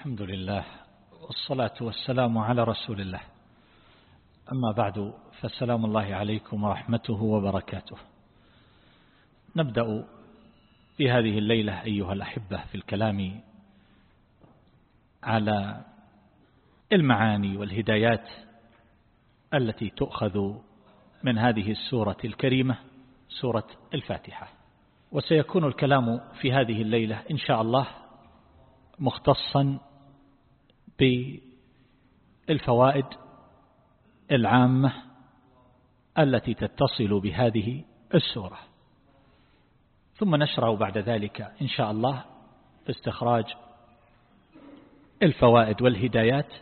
الحمد لله والصلاة والسلام على رسول الله. أما بعد فالسلام الله عليكم ورحمته وبركاته. نبدأ في هذه الليلة أيها الأحبة في الكلام على المعاني والهدايات التي تؤخذ من هذه السورة الكريمة سورة الفاتحة. وسيكون الكلام في هذه الليلة إن شاء الله مختصا بالفوائد العامة التي تتصل بهذه السورة. ثم نشرع بعد ذلك إن شاء الله في استخراج الفوائد والهدايات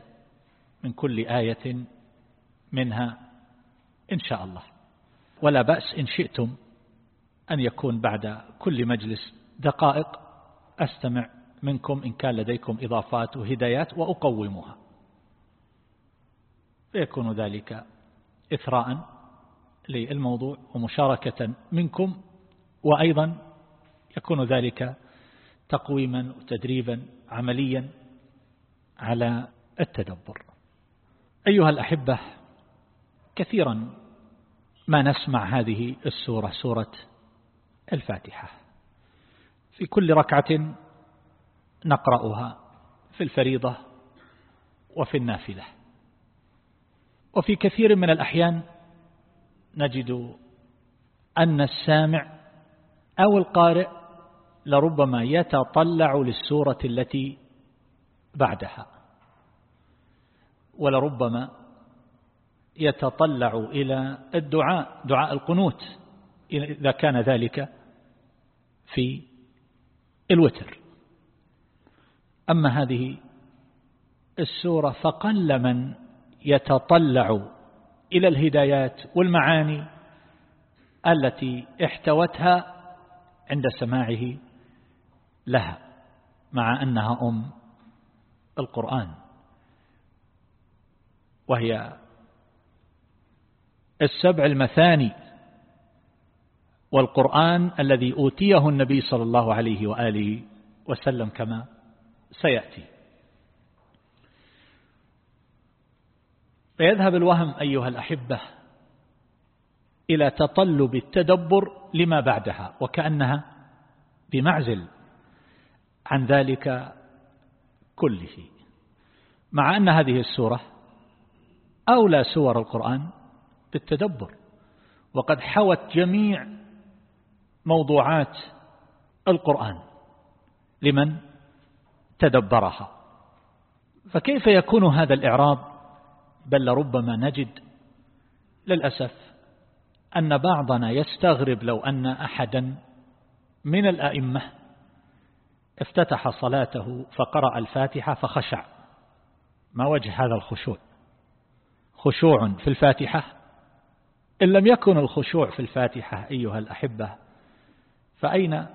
من كل آية منها إن شاء الله. ولا بأس إن شئتم أن يكون بعد كل مجلس دقائق. أستمع منكم إن كان لديكم إضافات وهدايات وأقومها. فيكون ذلك إثراء للموضوع ومشاركة منكم وأيضا يكون ذلك تقويما وتدريبا عمليا على التدبر. أيها الأحبة كثيرا ما نسمع هذه السورة سورة الفاتحة. في كل ركعة نقرأها في الفريضة وفي النافلة. وفي كثير من الأحيان نجد أن السامع أو القارئ لربما يتطلع للسورة التي بعدها ولربما يتطلع إلى الدعاء دعاء القنوت إذا كان ذلك في الوتر. أما هذه السورة فقل من يتطلع إلى الهدايات والمعاني التي احتوتها عند سماعه لها مع أنها أم القرآن. وهي السبع المثاني والقرآن الذي أوتيه النبي صلى الله عليه وآله وسلم كما سيأتي. فيذهب الوهم أيها الأحبة إلى تطلب التدبر لما بعدها وكأنها بمعزل عن ذلك كله. مع أن هذه السورة أولى سور القرآن بالتدبر وقد حوت جميع موضوعات القرآن. لمن؟ تدبرها. فكيف يكون هذا الإعراض بل لربما نجد للأسف أن بعضنا يستغرب لو أن أحدا من الأئمة افتتح صلاته فقرأ الفاتحة فخشع. ما وجه هذا الخشوع؟ خشوع في الفاتحة؟ إن لم يكن الخشوع في الفاتحة أيها الأحبة فأين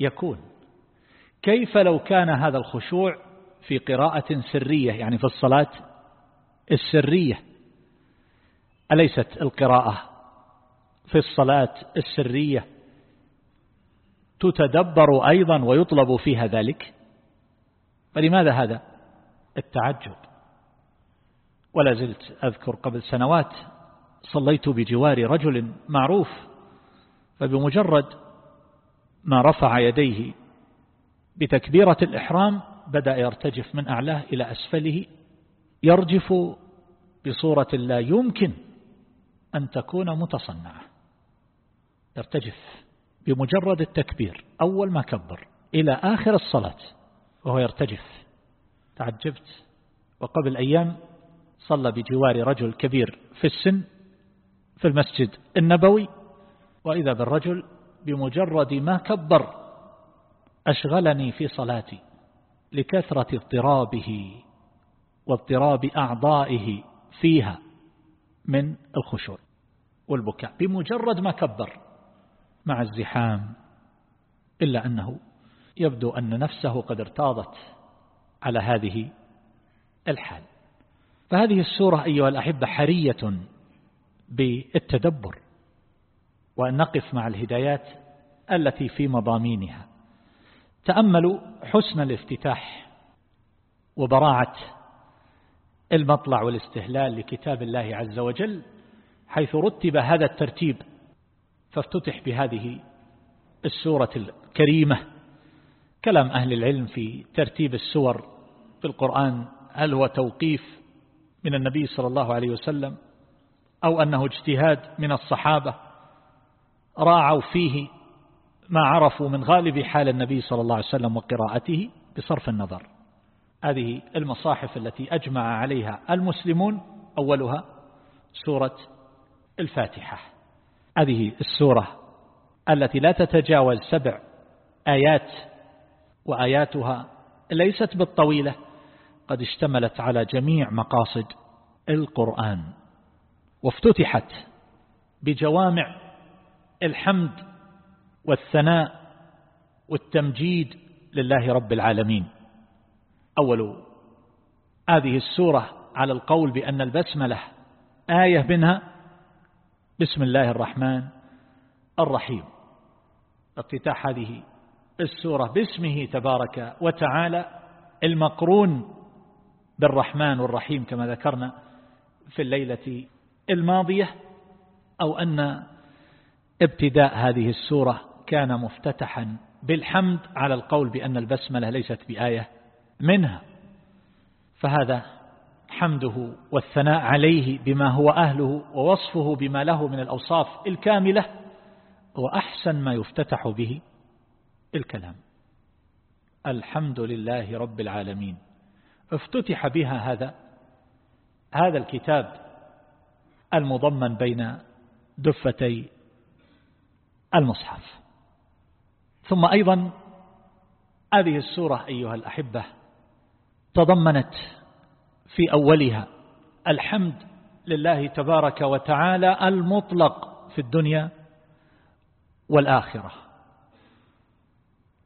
يكون؟ كيف لو كان هذا الخشوع في قراءة سرية يعني في الصلاة السرية؟ أليست القراءة في الصلاة السرية تتدبر أيضا ويطلب فيها ذلك؟ فلماذا هذا التعجب؟ ولا زلت أذكر قبل سنوات صليت بجوار رجل معروف فبمجرد ما رفع يديه بتكبيرة الإحرام بدأ يرتجف من أعلاه إلى أسفله يرجف بصورة لا يمكن أن تكون متصنعة. يرتجف بمجرد التكبير أول ما كبر إلى آخر الصلاة وهو يرتجف. تعجبت؟ وقبل أيام صلى بجوار رجل كبير في السن في المسجد النبوي وإذا بالرجل بمجرد ما كبر أشغلني في صلاتي لكثرة اضطرابه واضطراب أعضائه فيها من الخشوع والبكاء بمجرد ما كبر مع الزحام إلا أنه يبدو أن نفسه قد ارتاضت على هذه الحال. فهذه السورة أيها الأحبة حرية بالتدبر وأن نقف مع الهدايات التي في مضامينها. تأملوا حسن الافتتاح وبراعة المطلع والاستهلال لكتاب الله عز وجل حيث رتب هذا الترتيب فافتتح بهذه السورة الكريمة. كلام أهل العلم في ترتيب السور في القرآن هل هو توقيف من النبي صلى الله عليه وسلم أو أنه اجتهاد من الصحابة راعوا فيه ما عرفوا من غالب حال النبي صلى الله عليه وسلم وقراءته بصرف النظر. هذه المصاحف التي أجمع عليها المسلمون أولها سورة الفاتحة. هذه السورة التي لا تتجاوز سبع آيات وآياتها ليست بالطويلة قد اشتملت على جميع مقاصد القرآن. وافتتحت بجوامع الحمد والثناء والتمجيد لله رب العالمين. أول هذه السورة على القول بأن البسملة آية منها بسم الله الرحمن الرحيم. افتتاح هذه السورة باسمه تبارك وتعالى المقرون بالرحمن والرحيم كما ذكرنا في الليلة الماضية أو أن ابتداء هذه السورة كان مفتتحا بالحمد على القول بأن البسملة ليست بآية منها فهذا حمده والثناء عليه بما هو أهله ووصفه بما له من الأوصاف الكاملة وأحسن ما يفتتح به الكلام. الحمد لله رب العالمين. افتتح بها هذا هذا الكتاب المضمن بين دفتي المصحف. ثم أيضا هذه السورة أيها الأحبة تضمنت في أولها الحمد لله تبارك وتعالى المطلق في الدنيا والآخرة.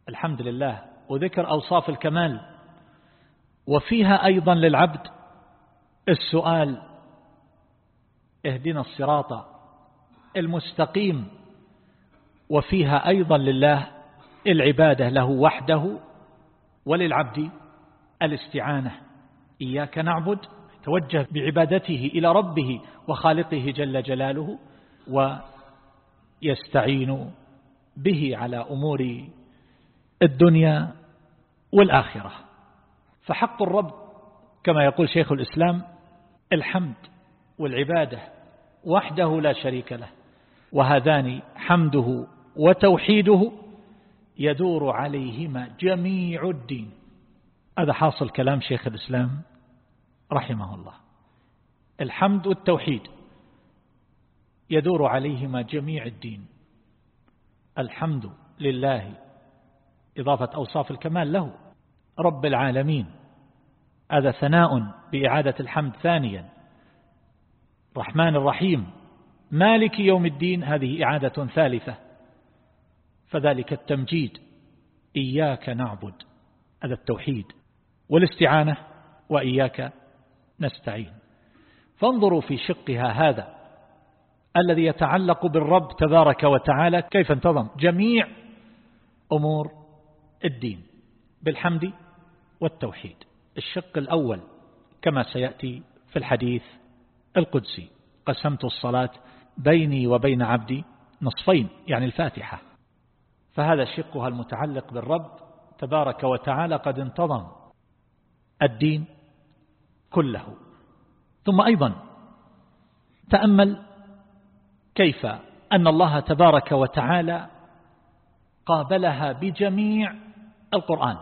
الحمد لله وذكر أوصاف الكمال. وفيها أيضا للعبد السؤال اهدنا الصراط المستقيم. وفيها أيضا لله العبادة له وحده وللعبد الاستعانة. إياك نعبد توجه بعبادته إلى ربه وخالقه جل جلاله ويستعين به على أمور الدنيا والآخرة. فحق الرب كما يقول شيخ الإسلام الحمد والعبادة وحده لا شريك له وهذان حمده وتوحيده يدور عليهما جميع الدين. هذا حاصل كلام شيخ الإسلام رحمه الله. الحمد والتوحيد يدور عليهما جميع الدين. الحمد لله إضافة أوصاف الكمال له. رب العالمين هذا ثناء بإعادة الحمد ثانيا. الرحمن الرحيم مالك يوم الدين هذه إعادة ثالثة. فذلك التمجيد. إياك نعبد. هذا التوحيد والاستعانة وإياك نستعين. فانظروا في شقها هذا الذي يتعلق بالرب تبارك وتعالى كيف انتظم. جميع أمور الدين بالحمد والتوحيد. الشق الأول كما سيأتي في الحديث القدسي. قسمت الصلاة بيني وبين عبدي نصفين يعني الفاتحة. فهذا شقها المتعلق بالرب تبارك وتعالى قد انتظم الدين كله. ثم أيضا تأمل كيف أن الله تبارك وتعالى قابلها بجميع القرآن.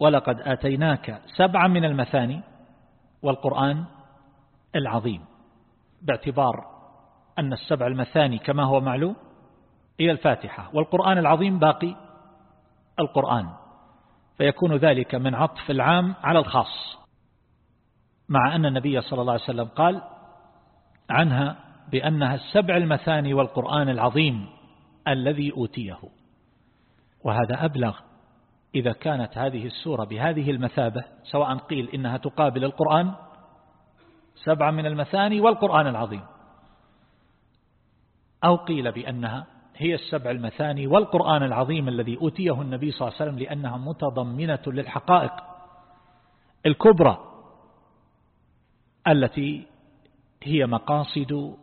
ولقد آتيناك سبعا من المثاني والقرآن العظيم باعتبار أن السبع المثاني كما هو معلوم هي الفاتحة. والقرآن العظيم باقي القرآن. فيكون ذلك من عطف العام على الخاص. مع أن النبي صلى الله عليه وسلم قال عنها بأنها السبع المثاني والقرآن العظيم الذي أوتيه. وهذا أبلغ إذا كانت هذه السورة بهذه المثابة سواء قيل إنها تقابل القرآن سبعة من المثاني والقرآن العظيم. أو قيل بأنها هي السبع المثاني والقرآن العظيم الذي أوتيه النبي صلى الله عليه وسلم لأنها متضمنة للحقائق. الكبرى التي هي مقاصد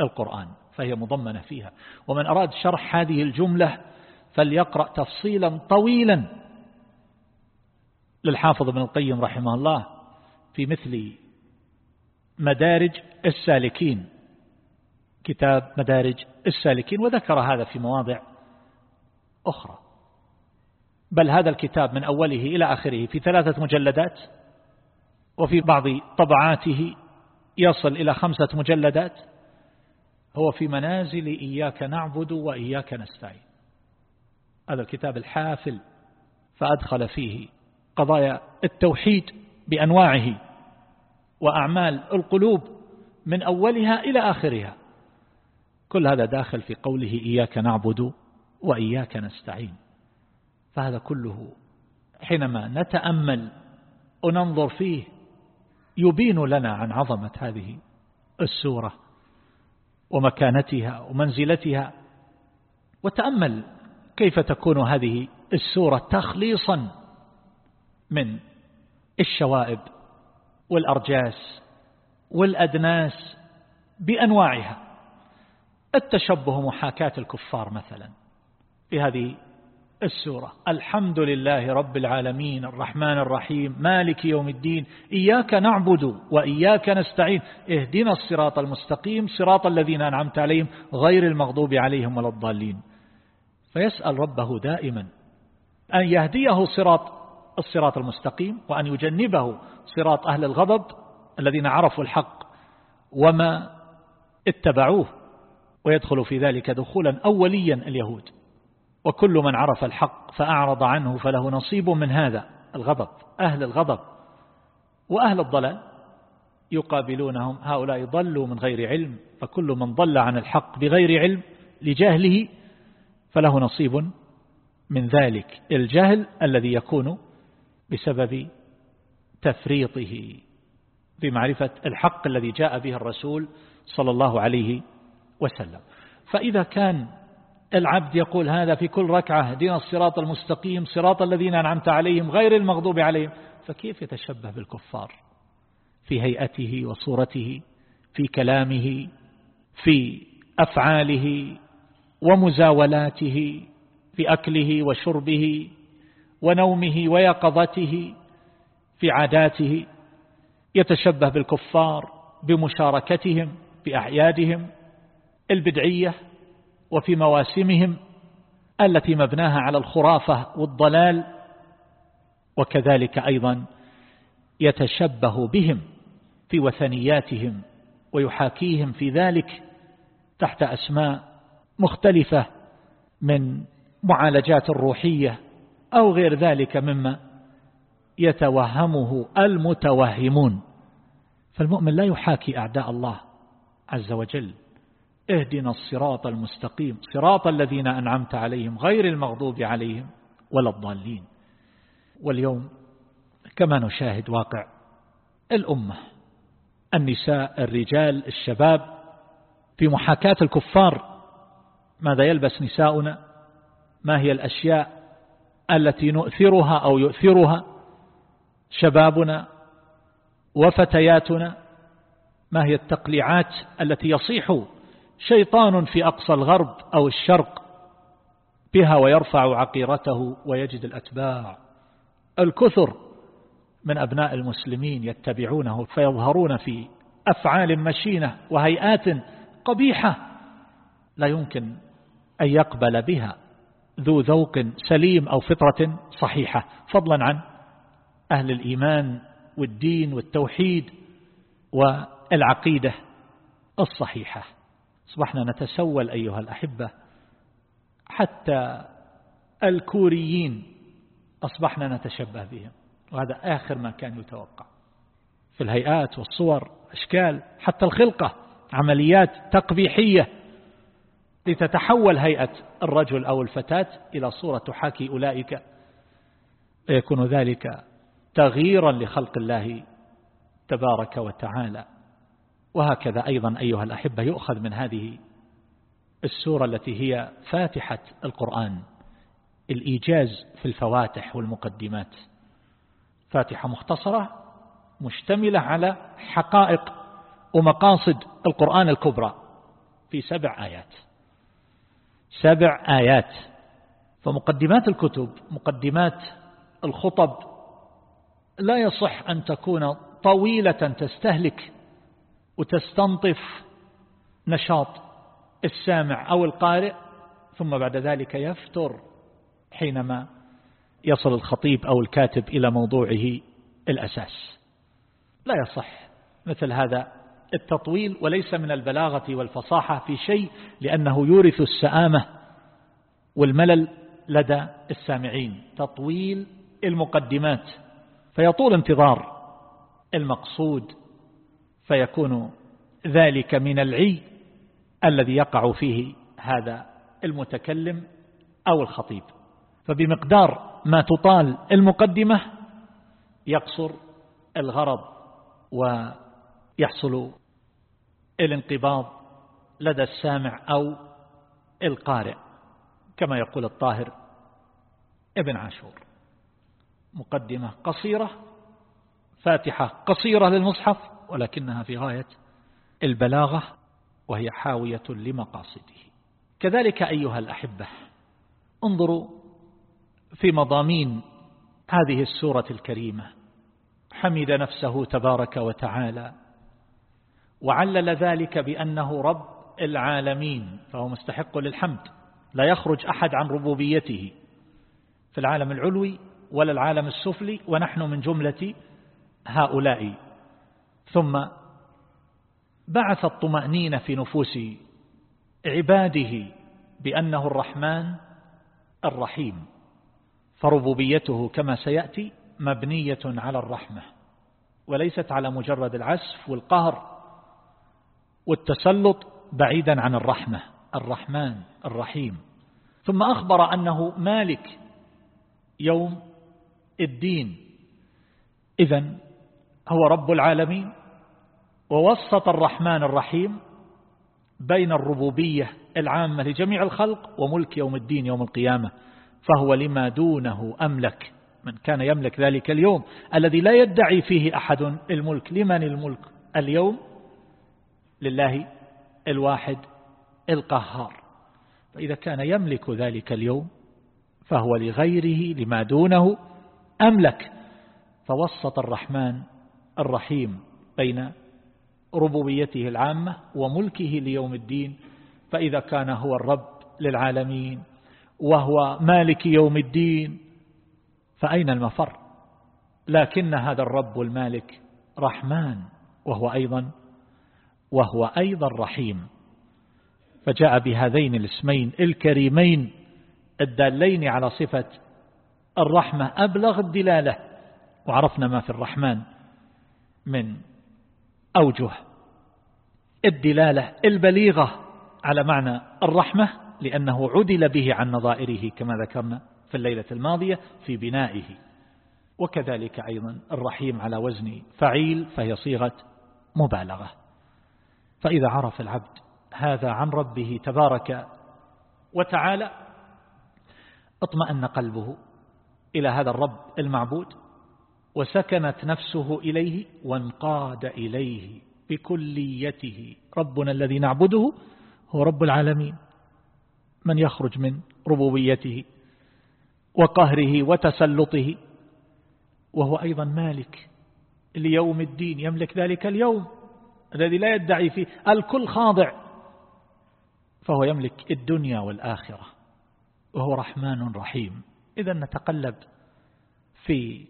القرآن فهي مضمنة فيها. ومن أراد شرح هذه الجملة فليقرأ تفصيلا طويلا للحافظ ابن القيم رحمه الله في مثل مدارج السالكين. كتاب مدارج السالكين وذكر هذا في مواضع أخرى. بل هذا الكتاب من أوله إلى آخره في ثلاثة مجلدات وفي بعض طبعاته يصل إلى خمسة مجلدات هو في منازل إياك نعبد وإياك نستعين. هذا الكتاب الحافل فأدخل فيه قضايا التوحيد بأنواعه وأعمال القلوب من أولها إلى آخرها. كل هذا داخل في قوله إياك نعبد وإياك نستعين. فهذا كله حينما نتأمل وننظر فيه يبين لنا عن عظمة هذه السورة ومكانتها ومنزلتها. وتأمل كيف تكون هذه السورة تخليصا من الشوائب والأرجاس والأدناس بأنواعها. التشبه محاكاة الكفار مثلا في هذه السورة. الحمد لله رب العالمين الرحمن الرحيم مالك يوم الدين إياك نعبد وإياك نستعين اهدنا الصراط المستقيم صراط الذين أنعمت عليهم غير المغضوب عليهم ولا الضالين. فيسأل ربه دائما أن يهديه صراط الصراط المستقيم وأن يجنبه صراط أهل الغضب الذين عرفوا الحق وما اتبعوه. ويدخل في ذلك دخولا أوليا اليهود. وكل من عرف الحق فأعرض عنه فله نصيب من هذا الغضب أهل الغضب وأهل الضلال. يقابلونهم هؤلاء ضلوا من غير علم فكل من ضل عن الحق بغير علم لجهله فله نصيب من ذلك. الجهل الذي يكون بسبب تفريطه بمعرفة الحق الذي جاء به الرسول صلى الله عليه وسلم. فإذا كان العبد يقول هذا في كل ركعة دين الصراط المستقيم صراط الذين أنعمت عليهم غير المغضوب عليهم فكيف يتشبه بالكفار؟ في هيئته وصورته في كلامه في أفعاله ومزاولاته في أكله وشربه ونومه ويقظته في عاداته يتشبه بالكفار بمشاركتهم في أعيادهم البدعية وفي مواسمهم التي مبناها على الخرافة والضلال وكذلك أيضا يتشبه بهم في وثنياتهم ويحاكيهم في ذلك تحت أسماء مختلفة من معالجات الروحية أو غير ذلك مما يتوهمه المتوهمون. فالمؤمن لا يحاكي أعداء الله عز وجل. اهدنا الصراط المستقيم صراط الذين أنعمت عليهم غير المغضوب عليهم ولا الضالين. واليوم كما نشاهد واقع الأمة النساء الرجال الشباب في محاكاة الكفار ماذا يلبس نساؤنا؟ ما هي الأشياء التي نؤثرها أو يؤثرها؟ شبابنا وفتياتنا ما هي التقليعات التي يصيح شيطان في أقصى الغرب أو الشرق بها ويرفع عقيرته ويجد الأتباع. الكثر من أبناء المسلمين يتبعونه فيظهرون في أفعال مشينة وهيئات قبيحة لا يمكن أن يقبل بها ذو ذوق سليم أو فطرة صحيحة. فضلا عن أهل الإيمان والدين والتوحيد والعقيدة الصحيحة. أصبحنا نتسول أيها الأحبة. حتى الكوريين أصبحنا نتشبه بهم وهذا آخر ما كان يتوقع. في الهيئات والصور أشكال حتى الخلقة عمليات تقبيحية لتتحول هيئة الرجل أو الفتاة إلى صورة تحاكي أولئك. فيكون ذلك تغييرا لخلق الله تبارك وتعالى. وهكذا أيضا أيها الأحبة يؤخذ من هذه السورة التي هي فاتحة القرآن الإيجاز في الفواتح والمقدمات. فاتحة مختصرة مشتملة على حقائق ومقاصد القرآن الكبرى في سبع آيات. سبع آيات. فمقدمات الكتب مقدمات الخطب لا يصح أن تكون طويلة تستهلك وتستنطف نشاط السامع أو القارئ ثم بعد ذلك يفتر حينما يصل الخطيب أو الكاتب إلى موضوعه الأساس. لا يصح مثل هذا التطويل وليس من البلاغة والفصاحة في شيء لأنه يورث السآمة والملل لدى السامعين. تطويل المقدمات فيطول انتظار المقصود فيكون ذلك من العي الذي يقع فيه هذا المتكلم أو الخطيب. فبمقدار ما تطال المقدمة يقصر الغرض ويحصل الانقباض لدى السامع أو القارئ كما يقول الطاهر ابن عاشور. مقدمة قصيرة فاتحة قصيرة للمصحف ولكنها في غاية البلاغة وهي حاوية لمقاصده. كذلك أيها الأحبة انظروا في مضامين هذه السورة الكريمة. حمد نفسه تبارك وتعالى وعلل ذلك بأنه رب العالمين فهو مستحق للحمد لا يخرج أحد عن ربوبيته في العالم العلوي ولا العالم السفلي ونحن من جملة هؤلاء. ثم بعث الطمأنينة في نفوس عباده بأنه الرحمن الرحيم فربوبيته كما سيأتي مبنية على الرحمة وليست على مجرد العسف والقهر والتسلط بعيدا عن الرحمة الرحمن الرحيم. ثم أخبر أنه مالك يوم الدين. إذا هو رب العالمين ووسط الرحمن الرحيم بين الربوبية العامة لجميع الخلق وملك يوم الدين يوم القيامة فهو لما دونه أملك. من كان يملك ذلك اليوم الذي لا يدعي فيه أحد الملك. لمن الملك؟ اليوم لله الواحد القهار. فإذا كان يملك ذلك اليوم فهو لغيره لما دونه أملك. فوسط الرحمن الرحيم بين ربوبيته العامة وملكه ليوم الدين فإذا كان هو الرب للعالمين وهو مالك يوم الدين فأين المفر؟ لكن هذا الرب المالك رحمن وهو أيضا وهو أيضا رحيم. فجاء بهذين الاسمين الكريمين الدالين على صفة الرحمة أبلغ الدلالة وعرفنا ما في الرحمن من أوجه الدلالة البليغة على معنى الرحمة لأنه عدل به عن نظائره كما ذكرنا في الليلة الماضية في بنائه. وكذلك أيضا الرحيم على وزن فعيل فهي صيغة مبالغة. فإذا عرف العبد هذا عن ربه تبارك وتعالى اطمأن قلبه إلى هذا الرب المعبود وسكنت نفسه إليه وانقاد إليه بكليته. ربنا الذي نعبده هو رب العالمين. من يخرج من ربوبيته وقهره وتسلطه وهو أيضا مالك ليوم الدين. يملك ذلك اليوم الذي لا يدعي فيه الكل خاضع. فهو يملك الدنيا والآخرة. وهو رحمن رحيم. إذا نتقلب في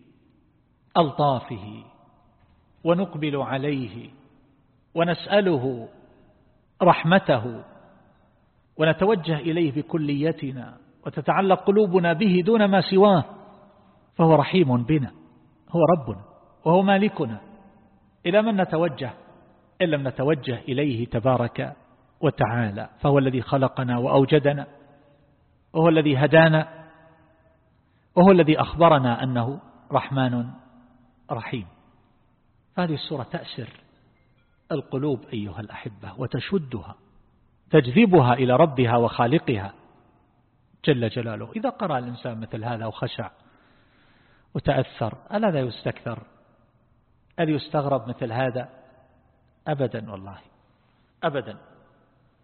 ألطافه ونقبل عليه ونسأله رحمته ونتوجه إليه بكليتنا وتتعلق قلوبنا به دون ما سواه فهو رحيم بنا هو ربنا وهو مالكنا. إلى من نتوجه؟ إن لم نتوجه إليه تبارك وتعالى فهو الذي خلقنا وأوجدنا وهو الذي هدانا وهو الذي أخبرنا أنه رحمن رحيم. هذه السورة تأسر القلوب أيها الأحبة وتشدها تجذبها إلى ربها وخالقها جل جلاله. إذا قرأ الإنسان مثل هذا وخشع وتأثر ألا لا يستكثر؟ هل يستغرب مثل هذا؟ أبدا والله. أبدا.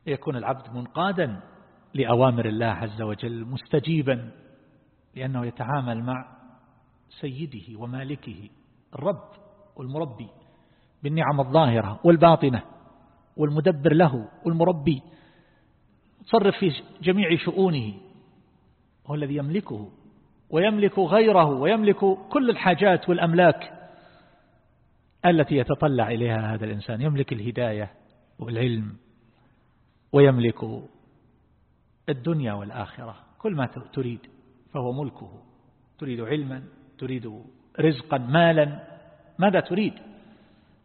يكون العبد منقادا لأوامر الله عز وجل مستجيبا لأنه يتعامل مع سيده ومالكه. الرب والمربي بالنعم الظاهرة والباطنة والمدبر له والمربي تصرف في جميع شؤونه هو الذي يملكه ويملك غيره ويملك كل الحاجات والأملاك التي يتطلع إليها هذا الإنسان. يملك الهداية والعلم ويملك الدنيا والآخرة. كل ما تريد فهو ملكه. تريد علما تريد رزقا مالا ماذا تريد؟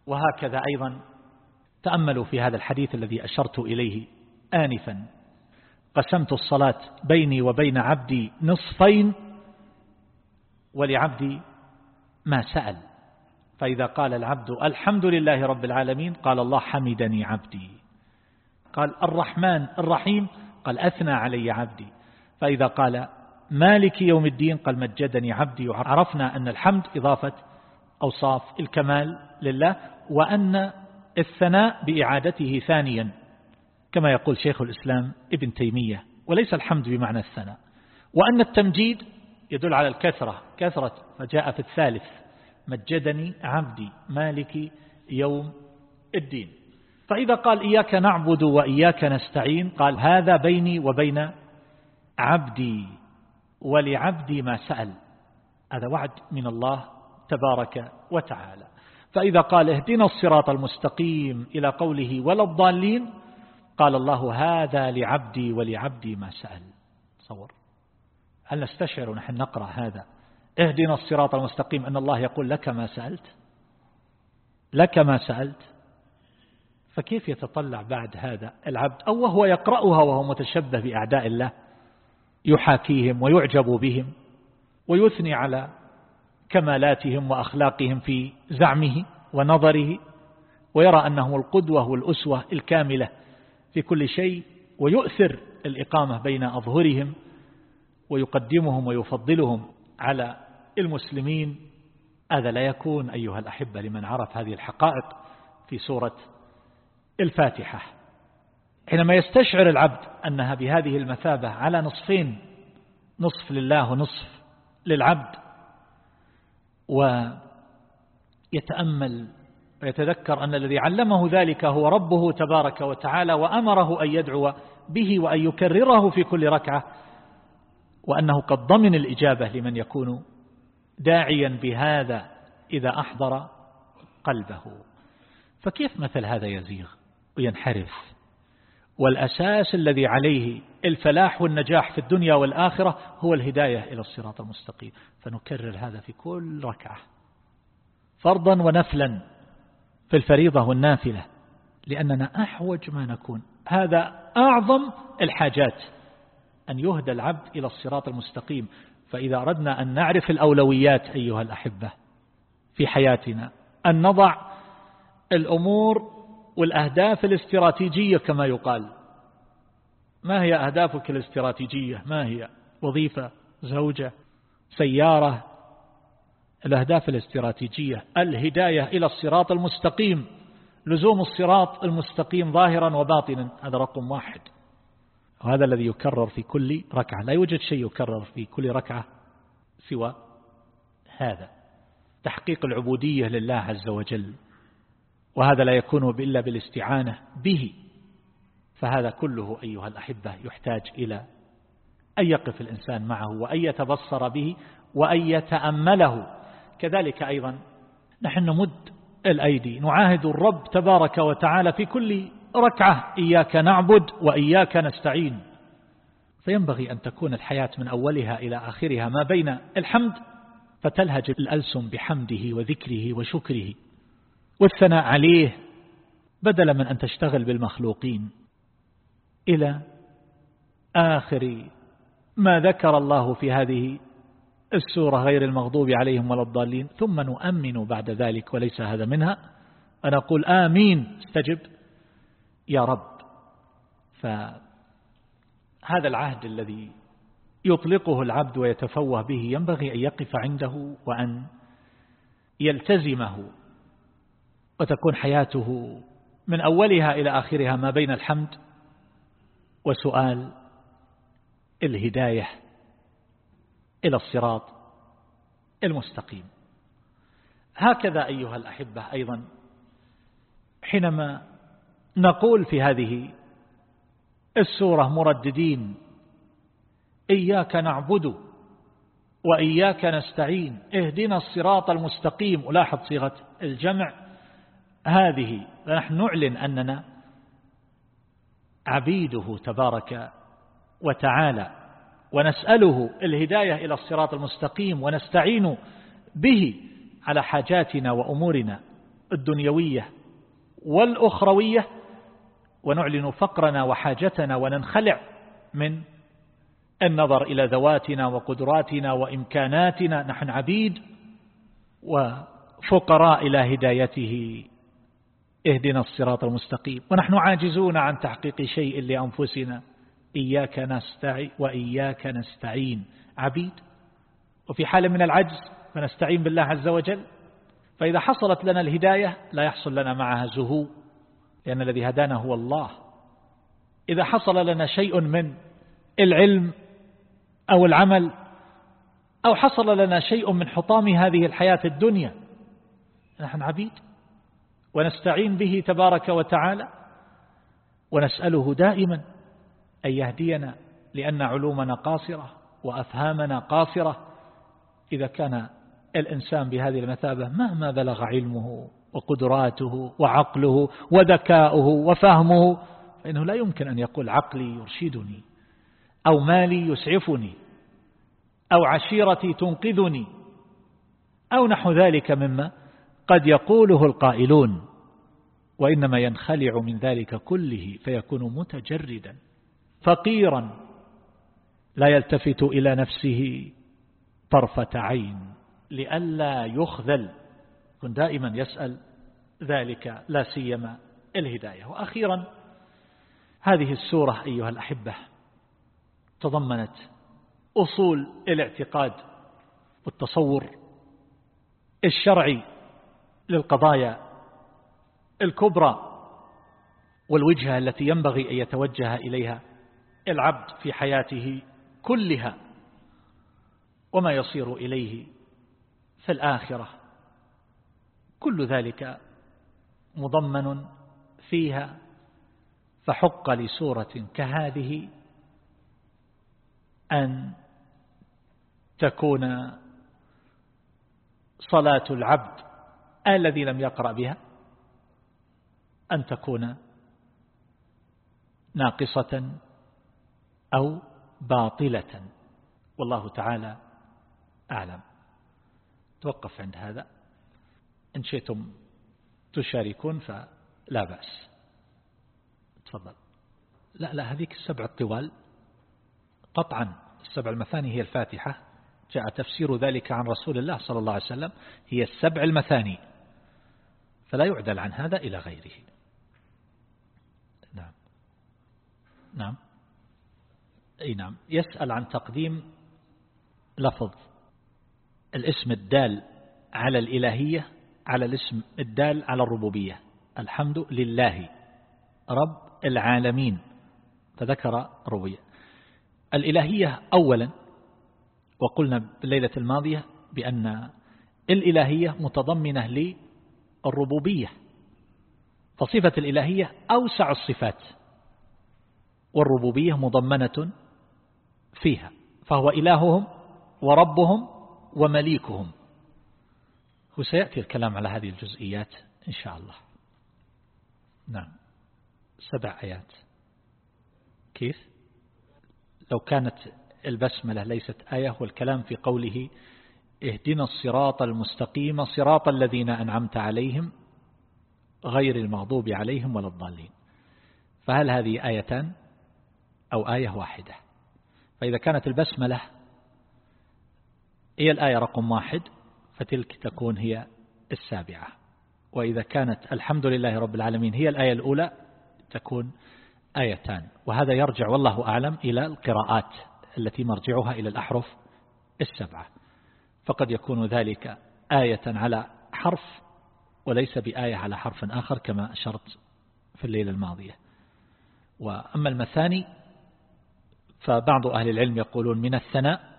وهكذا أيضا تأملوا في هذا الحديث الذي أشرت إليه آنفا. قسمت الصلاة بيني وبين عبدي نصفين ولعبدي ما سأل. فإذا قال العبد الحمد لله رب العالمين قال الله حمدني عبدي. قال الرحمن الرحيم قال أثنى علي عبدي. فإذا قال مالك يوم الدين قال مجدني عبدي وعرفنا أن الحمد إضافة أوصاف الكمال لله وأن الثناء بإعادته ثانيا كما يقول شيخ الإسلام ابن تيمية وليس الحمد بمعنى الثناء. وأن التمجيد يدل على الكثرة كثرة فجاء في الثالث مجدني عبدي مالك يوم الدين. فإذا قال إياك نعبد وإياك نستعين قال هذا بيني وبين عبدي. ولعبدي ما سأل. هذا وعد من الله تبارك وتعالى. فإذا قال اهدنا الصراط المستقيم إلى قوله ولا الضالين قال الله هذا لعبدي ولعبدي ما سأل. صور. هل نستشعر نحن نقرأ هذا؟ اهدنا الصراط المستقيم أن الله يقول لك ما سألت. لك ما سألت. فكيف يتطلع بعد هذا العبد؟ أو وهو يقرأها وهو متشبه بأعداء الله؟ يحاكيهم ويعجب بهم ويثني على كمالاتهم وأخلاقهم في زعمه ونظره ويرى أنهم القدوة والأسوة الكاملة في كل شيء ويؤثر الإقامة بين أظهرهم ويقدمهم ويفضلهم على المسلمين. هذا لا يكون أيها الأحبة لمن عرف هذه الحقائق في سورة الفاتحة. حينما يستشعر العبد أنها بهذه المثابة على نصفين نصف لله ونصف للعبد ويتأمل ويتذكر أن الذي علمه ذلك هو ربه تبارك وتعالى وأمره أن يدعو به وأن يكرره في كل ركعة وأنه قد ضمن الإجابة لمن يكون داعيا بهذا إذا أحضر قلبه. فكيف مثل هذا يزيغ وينحرف. والأساس الذي عليه الفلاح والنجاح في الدنيا والآخرة هو الهداية إلى الصراط المستقيم. فنكرر هذا في كل ركعة. فرضا ونفلا في الفريضة والنافلة لأننا أحوج ما نكون. هذا أعظم الحاجات أن يهدى العبد إلى الصراط المستقيم. فإذا أردنا أن نعرف الأولويات أيها الأحبة في حياتنا أن نضع الأمور والأهداف الاستراتيجية كما يقال. ما هي أهدافك الاستراتيجية؟ ما هي؟ وظيفة زوجة سيارة. الأهداف الاستراتيجية. الهداية إلى الصراط المستقيم. لزوم الصراط المستقيم ظاهرا وباطنا. هذا رقم واحد. وهذا الذي يكرر في كل ركعة. لا يوجد شيء يكرر في كل ركعة سوى هذا. تحقيق العبودية لله عز وجل. وهذا لا يكون إلا بالاستعانة به. فهذا كله أيها الأحبة يحتاج إلى أن يقف الإنسان معه وأن يتبصر به وأن يتأمله. كذلك أيضا نحن نمد الأيدي نعاهد الرب تبارك وتعالى في كل ركعة إياك نعبد وإياك نستعين. فينبغي أن تكون الحياة من أولها إلى آخرها ما بين الحمد فتلهج الألسن بحمده وذكره وشكره. والثناء عليه بدلا من أن تشتغل بالمخلوقين إلى آخر ما ذكر الله في هذه السورة غير المغضوب عليهم ولا الضالين ثم نؤمن بعد ذلك وليس هذا منها. أنا أقول آمين استجب. يا رب. فهذا العهد الذي يطلقه العبد ويتفوه به ينبغي أن يقف عنده وأن يلتزمه. وتكون حياته من أولها إلى آخرها ما بين الحمد وسؤال الهداية إلى الصراط المستقيم. هكذا أيها الأحبة أيضا حينما نقول في هذه السورة مرددين إياك نعبد وإياك نستعين اهدنا الصراط المستقيم ولاحظ صيغة الجمع هذه فنحن نعلن أننا عبيده تبارك وتعالى ونسأله الهداية إلى الصراط المستقيم ونستعين به على حاجاتنا وأمورنا الدنيوية والأخروية ونعلن فقرنا وحاجتنا وننخلع من النظر إلى ذواتنا وقدراتنا وإمكاناتنا. نحن عبيد وفقراء إلى هدايته. اهدنا الصراط المستقيم. ونحن عاجزون عن تحقيق شيء لأنفسنا. إياك نستعي وإياك نستعين. عبيد وفي حال من العجز فنستعين بالله عز وجل. فإذا حصلت لنا الهداية لا يحصل لنا معها زهو لأن الذي هدانا هو الله. إذا حصل لنا شيء من العلم أو العمل أو حصل لنا شيء من حطام هذه الحياة الدنيا نحن عبيد. ونستعين به تبارك وتعالى ونسأله دائما أن يهدينا لأن علومنا قاصرة وأفهامنا قاصرة. إذا كان الإنسان بهذه المثابة مهما بلغ علمه وقدراته وعقله وذكاؤه وفهمه فإنه لا يمكن أن يقول عقلي يرشدني أو مالي يسعفني أو عشيرتي تنقذني أو نحو ذلك مما قد يقوله القائلون وإنما ينخلع من ذلك كله فيكون متجردا فقيرا لا يلتفت إلى نفسه طرفة عين لئلا يخذل كن دائما يسأل ذلك لا سيما الهداية. وأخيرا هذه السورة أيها الأحبة تضمنت أصول الاعتقاد والتصور الشرعي للقضايا الكبرى والوجهة التي ينبغي أن يتوجه إليها العبد في حياته كلها وما يصير إليه في الآخرة. كل ذلك مضمن فيها فحق لسورة كهذه أن تكون صلاة العبد الذي لم يقرأ بها؟ أن تكون ناقصة أو باطلة. والله تعالى أعلم. توقف عند هذا. إن شئتم تشاركون فلا بأس. تفضل. لا لا هذيك السبع الطوال. قطعا السبع المثاني هي الفاتحة. جاء تفسير ذلك عن رسول الله صلى الله عليه وسلم. هي السبع المثاني. فلا يعدل عن هذا إلى غيره. نعم. نعم. أي نعم. يسأل عن تقديم لفظ الاسم الدال على الإلهية على الاسم الدال على الربوبية. الحمد لله رب العالمين. فذكر ربوبية. الإلهية أولا وقلنا بالليلة الماضية بأن الإلهية متضمنة للربوبية فصفة الإلهية أوسع الصفات والربوبية مضمنة فيها فهو إلههم وربهم ومليكهم. وسيأتي الكلام على هذه الجزئيات إن شاء الله. نعم. سبع آيات. كيف؟ لو كانت البسملة ليست آية والكلام في قوله اهدنا الصراط المستقيم صراط الذين أنعمت عليهم غير المغضوب عليهم ولا الضالين. فهل هذه آيتان أو آية واحدة؟ فإذا كانت البسملة هي الآية رقم واحد فتلك تكون هي السابعة. وإذا كانت الحمد لله رب العالمين هي الآية الأولى تكون آيتان. وهذا يرجع والله أعلم إلى القراءات التي مرجعها إلى الأحرف السبعة. فقد يكون ذلك آية على حرف وليس بآية على حرف آخر كما أشرت في الليلة الماضية. وأما المثاني فبعض أهل العلم يقولون من الثناء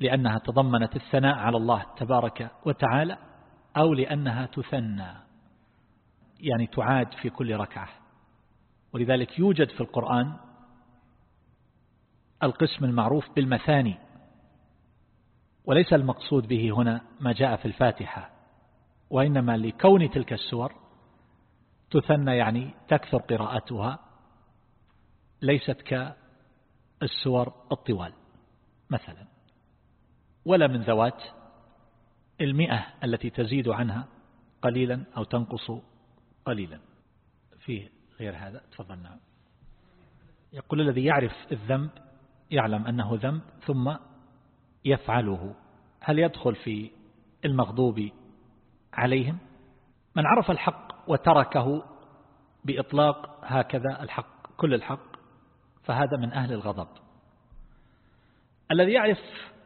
لأنها تضمنت الثناء على الله تبارك وتعالى أو لأنها تثنى يعني تعاد في كل ركعة. ولذلك يوجد في القرآن القسم المعروف بالمثاني وليس المقصود به هنا ما جاء في الفاتحة وإنما لكون تلك السور تثنى يعني تكثر قراءتها ليست كالسور الطوال مثلا. ولا من ذوات المئة التي تزيد عنها قليلا أو تنقص قليلا. فيه غير هذا تفضل. نعم. يقول الذي يعرف الذنب يعلم أنه ذنب ثم يفعله. هل يدخل في المغضوب عليهم؟ من عرف الحق وتركه بإطلاق هكذا الحق كل الحق فهذا من أهل الغضب. الذي يعرف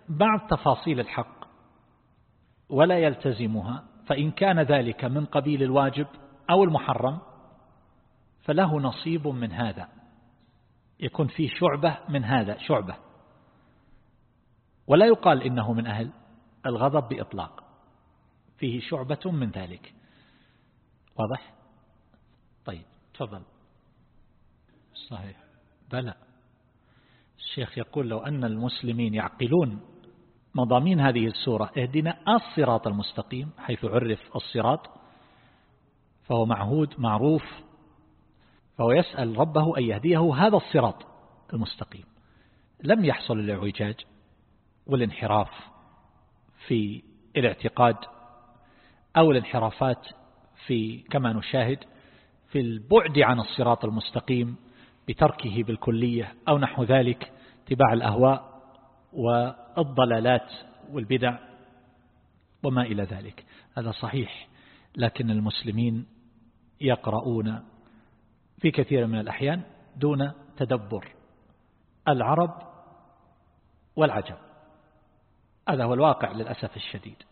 بعض تفاصيل الحق ولا يلتزمها فإن كان ذلك من قبيل الواجب أو المحرم فله نصيب من هذا يكون فيه شعبة من هذا شعبة. ولا يقال إنه من أهل الغضب بإطلاق. فيه شعبة من ذلك. واضح؟ طيب تفضل. صحيح. بلى. الشيخ يقول لو أن المسلمين يعقلون مضامين هذه السورة اهدنا الصراط المستقيم حيث عرف الصراط فهو معهود معروف فهو يسأل ربه أن يهديه هذا الصراط المستقيم. لم يحصل الإعوجاج. والانحراف في الاعتقاد أو الانحرافات في كما نشاهد في البعد عن الصراط المستقيم بتركه بالكلية أو نحو ذلك اتباع الأهواء والضلالات والبدع وما إلى ذلك. هذا صحيح لكن المسلمين يقرؤون في كثير من الأحيان دون تدبر العرب والعجم. هذا هو الواقع للأسف الشديد.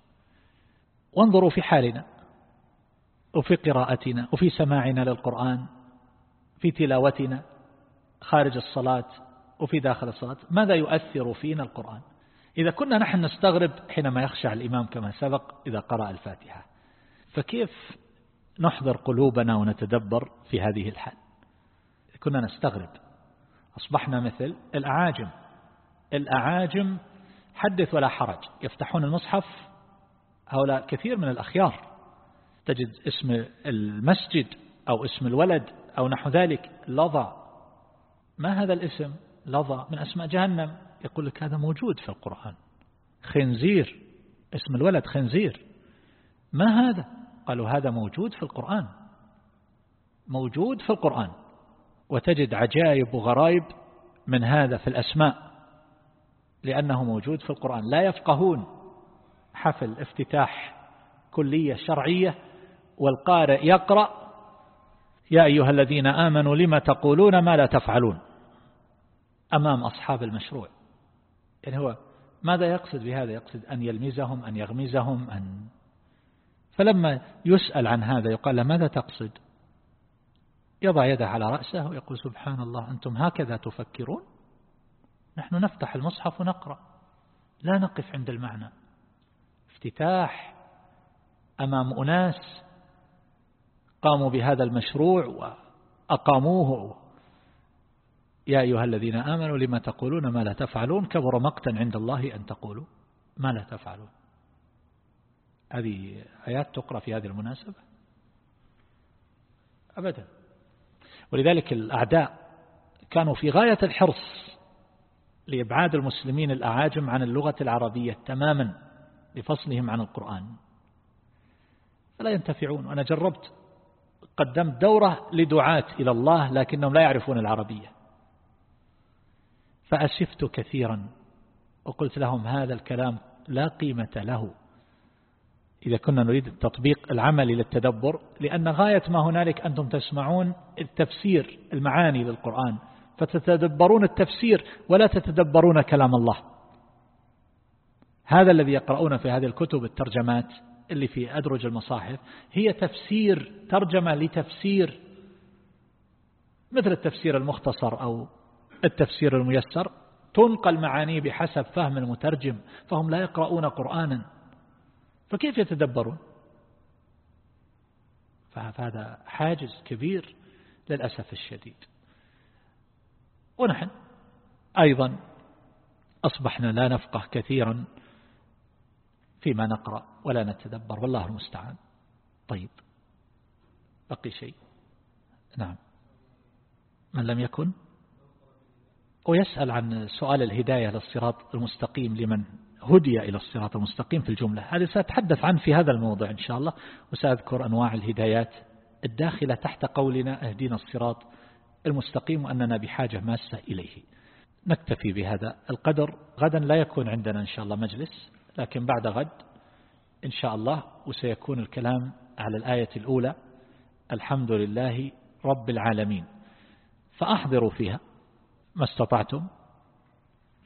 وانظروا في حالنا وفي قراءتنا وفي سماعنا للقرآن في تلاوتنا خارج الصلاة وفي داخل الصلاة ماذا يؤثر فينا القرآن؟ إذا كنا نحن نستغرب حينما يخشع الإمام كما سبق إذا قرأ الفاتحة. فكيف نحضر قلوبنا ونتدبر في هذه الحال؟ كنا نستغرب. أصبحنا مثل الأعاجم. الأعاجم حدث ولا حرج. يفتحون المصحف. هؤلاء كثير من الأخيار. تجد اسم المسجد أو اسم الولد أو نحو ذلك. لظى. ما هذا الاسم؟ لظى من أسماء جهنم. يقول لك هذا موجود في القرآن. خنزير. اسم الولد خنزير. ما هذا؟ قالوا هذا موجود في القرآن. موجود في القرآن. وتجد عجائب وغرائب من هذا في الأسماء. لأنه موجود في القرآن. لا يفقهون حفل افتتاح كلية شرعية والقارئ يقرأ يا أيها الذين آمنوا لما تقولون ما لا تفعلون أمام أصحاب المشروع. يعني هو ماذا يقصد بهذا؟ يقصد أن يلمزهم أن يغمزهم أن فلما يسأل عن هذا يقال له ماذا تقصد؟ يضع يده على رأسه ويقول سبحان الله أنتم هكذا تفكرون؟ نحن نفتح المصحف ونقرأ. لا نقف عند المعنى. افتتاح أمام أناس قاموا بهذا المشروع وأقاموه. يا أيها الذين آمنوا لما تقولون ما لا تفعلون؟ كبر مقتا عند الله أن تقولوا ما لا تفعلون. هذه آيات تقرأ في هذه المناسبة؟ أبدا. ولذلك الأعداء كانوا في غاية الحرص لإبعاد المسلمين الأعاجم عن اللغة العربية تماما لفصلهم عن القرآن. فلا ينتفعون. وأنا جربت قدمت دورة لدعاة إلى الله لكنهم لا يعرفون العربية. فأسفت كثيرا وقلت لهم هذا الكلام لا قيمة له. إذا كنا نريد التطبيق العملي للتدبر لأن غاية ما هنالك أنتم تسمعون التفسير المعاني للقرآن. فتتدبرون التفسير ولا تتدبرون كلام الله. هذا الذي يقرؤون في هذه الكتب الترجمات اللي في أدرج المصاحف هي تفسير ترجمة لتفسير مثل التفسير المختصر أو التفسير الميسر. تنقل معانيه بحسب فهم المترجم فهم لا يقرؤون قرآنا. فكيف يتدبرون؟ فهذا حاجز كبير للأسف الشديد. ونحن أيضا أصبحنا لا نفقه كثيرا فيما نقرأ ولا نتدبر والله المستعان. طيب بقي شيء. نعم. من لم يكن؟ ويسأل عن سؤال الهداية للصراط المستقيم لمن هدي إلى الصراط المستقيم في الجملة. هذا سأتحدث عنه في هذا الموضع إن شاء الله وسأذكر أنواع الهدايات الداخلة تحت قولنا أهدينا الصراط المستقيم وأننا بحاجة ماسة إليه. نكتفي بهذا القدر. غدا لا يكون عندنا إن شاء الله مجلس لكن بعد غد إن شاء الله وسيكون الكلام على الآية الأولى. الحمد لله رب العالمين. فأحضروا فيها ما استطعتم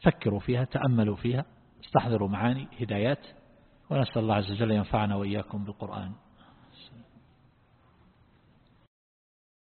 فكروا فيها تأملوا فيها استحضروا معاني هدايات ونسأل الله عز وجل ينفعنا وإياكم بالقرآن.